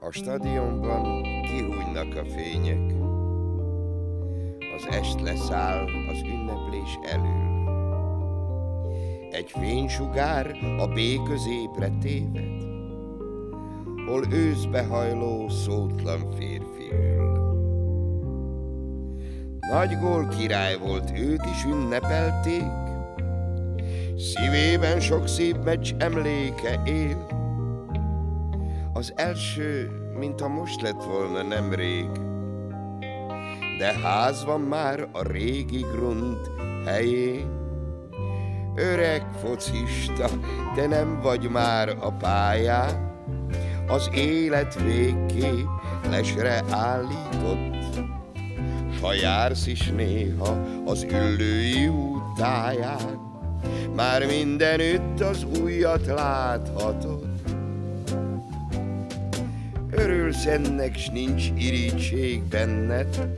A stadionban kihújnak a fények, az est leszáll az ünneplés elől. Egy fénysugár a B középre téved, hol őszbe hajló szótlan férfi ül. Nagy gól király volt, őt is ünnepelték, szívében sok szép meccs emléke él. Az első, mint a most lett volna nemrég, de ház van már a régi grund helyén. Öreg focista, te nem vagy már a pályán, az élet végké lesre állított, s ha jársz is néha az üllői útáján, már mindenütt az újat láthatod. Örülsz ennek, s nincs irítség benned,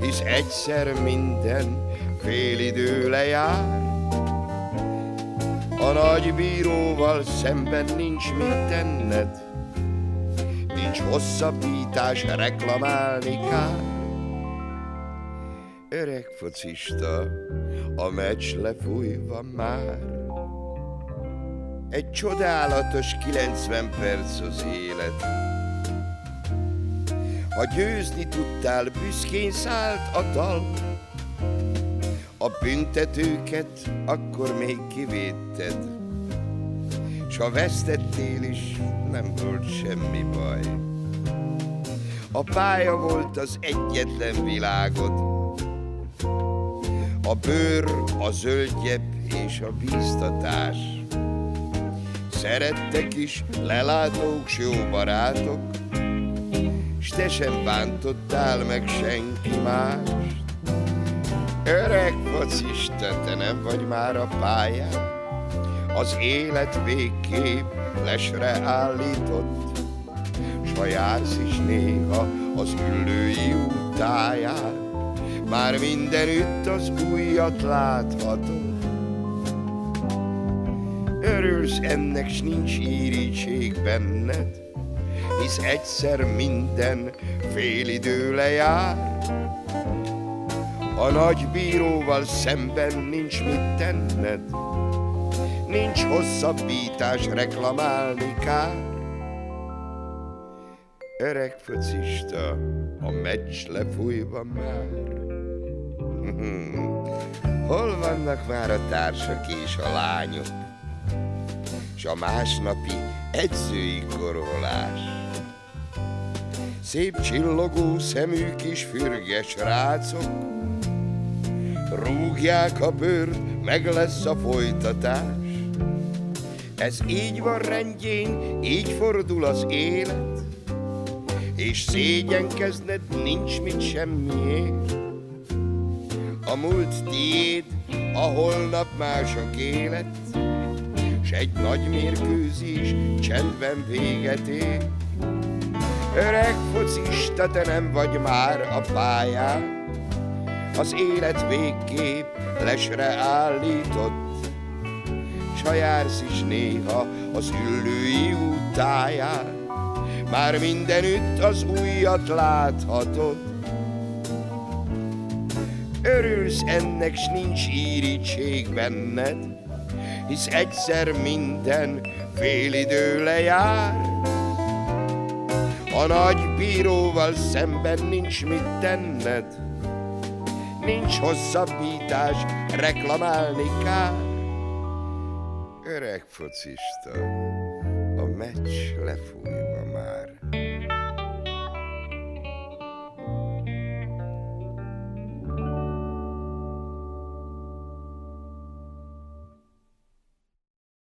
hisz egyszer minden fél idő lejár. A nagy bíróval szemben nincs mit tenned, nincs hosszabbítás, reklamálni kár. Öreg focista, a meccs lefújva már. Egy csodálatos 90 perc az élet. Ha győzni tudtál, büszkén szállt a dal. A büntetőket akkor még kivédted, S ha vesztettél is, nem volt semmi baj. A pálya volt az egyetlen világod, a bőr, a zöldjebb és a bíztatás. Szerettek is lelátók, jó barátok, s te sem bántottál meg senki mást. Öreg focista, te nem vagy már a pályán, az élet végképp lesre állított, s ha jársz is néha az üllői útáján, már mindenütt az újat láthatod. Örülsz ennek, s nincs irítség benned, hisz egyszer minden fél idő lejár. A nagy bíróval szemben nincs mit tenned, nincs hosszabbítás, reklamálni kár. Öreg focista, a meccs lefújva már. Hol vannak már a társak és a lányok, s a másnapi edzői korolás? Szép csillogó szemű kis fürges rácok, rúgják a bőrt, meg lesz a folytatás. Ez így van rendjén, így fordul az élet, és szégyenkezned nincs mit semmiért. A múlt tiéd, a holnap mások élet, S egy nagy mérkőzés csendben véget ér. Öreg focista, te nem vagy már a pályán, Az élet végképp lesre állított, S ha jársz is néha az üllői útáján, Már mindenütt az újat láthatod, Örülsz ennek, s nincs írítség benned, hisz egyszer minden fél idő lejár. A nagy bíróval szemben nincs mit tenned, nincs hosszabbítás, reklamálni kár. Öreg focista, a meccs lefújva már.